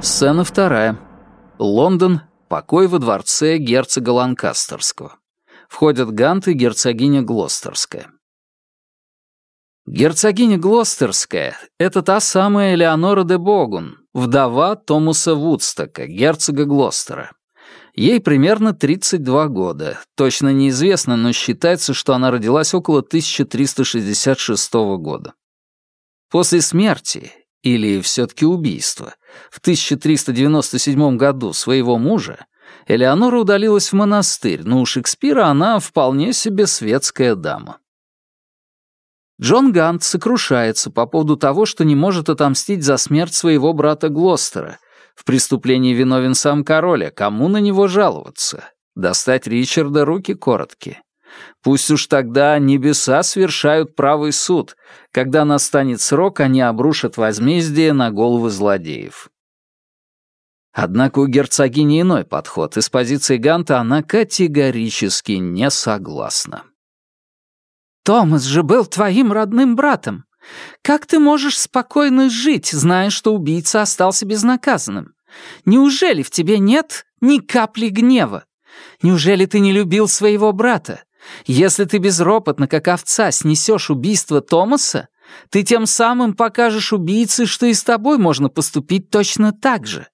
Сцена вторая. Лондон. Покой во дворце герцога Ланкастерского. Входят Гант и герцогиня Глостерская. Герцогиня Глостерская — это та самая Элеонора де Богун, вдова Томаса Вудстока, герцога Глостера. Ей примерно 32 года. Точно неизвестно, но считается, что она родилась около 1366 года. После смерти, или все-таки убийства, в 1397 году своего мужа, Элеонора удалилась в монастырь, но у Шекспира она вполне себе светская дама. Джон Гант сокрушается по поводу того, что не может отомстить за смерть своего брата Глостера. В преступлении виновен сам король, а кому на него жаловаться? Достать Ричарда руки короткие. Пусть уж тогда небеса свершают правый суд. Когда настанет срок, они обрушат возмездие на головы злодеев. Однако у герцогини иной подход. Из позиции Ганта она категорически не согласна. «Томас же был твоим родным братом. Как ты можешь спокойно жить, зная, что убийца остался безнаказанным? Неужели в тебе нет ни капли гнева? Неужели ты не любил своего брата? Если ты безропотно, как овца, снесешь убийство Томаса, ты тем самым покажешь убийце, что и с тобой можно поступить точно так же.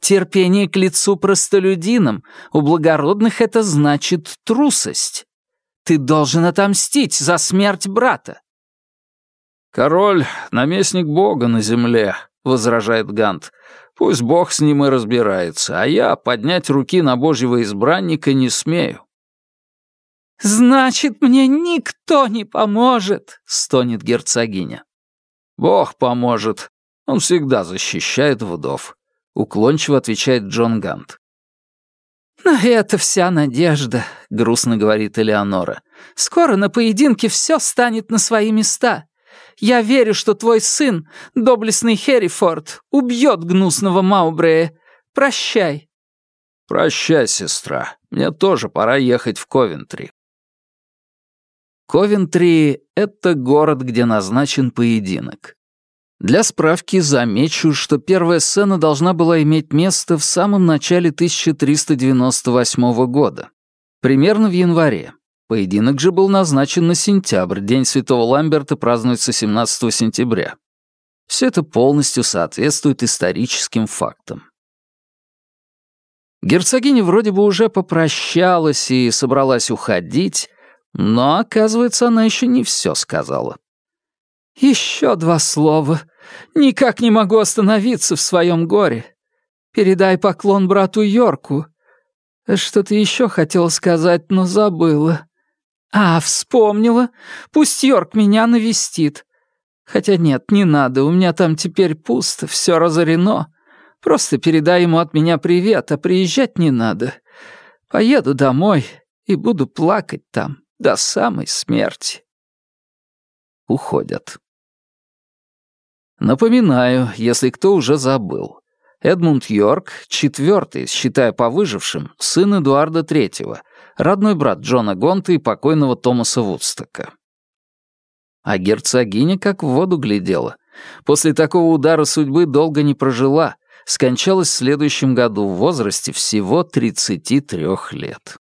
Терпение к лицу простолюдинам, у благородных это значит трусость. Ты должен отомстить за смерть брата. «Король — наместник бога на земле», — возражает Гант. «Пусть бог с ним и разбирается, а я поднять руки на божьего избранника не смею». «Значит, мне никто не поможет», — стонет герцогиня. «Бог поможет. Он всегда защищает вдов», — уклончиво отвечает Джон Гант. «На это вся надежда», — грустно говорит Элеонора. «Скоро на поединке все станет на свои места. Я верю, что твой сын, доблестный Херрифорд, убьет гнусного Маубрея. Прощай». «Прощай, сестра. Мне тоже пора ехать в Ковентри». Ковентри — это город, где назначен поединок. Для справки замечу, что первая сцена должна была иметь место в самом начале 1398 года, примерно в январе. Поединок же был назначен на сентябрь, День Святого Ламберта празднуется 17 сентября. Все это полностью соответствует историческим фактам. Герцогиня вроде бы уже попрощалась и собралась уходить, но, оказывается, она еще не все сказала. «Еще два слова. Никак не могу остановиться в своем горе. Передай поклон брату Йорку. Что-то еще хотела сказать, но забыла. А, вспомнила. Пусть Йорк меня навестит. Хотя нет, не надо, у меня там теперь пусто, все разорено. Просто передай ему от меня привет, а приезжать не надо. Поеду домой и буду плакать там до самой смерти. Уходят. Напоминаю, если кто уже забыл. Эдмунд Йорк, четвертый, считая по выжившим, сын Эдуарда III, родной брат Джона Гонта и покойного Томаса Вудстока. А герцогиня как в воду глядела. После такого удара судьбы долго не прожила, скончалась в следующем году в возрасте всего 33 лет.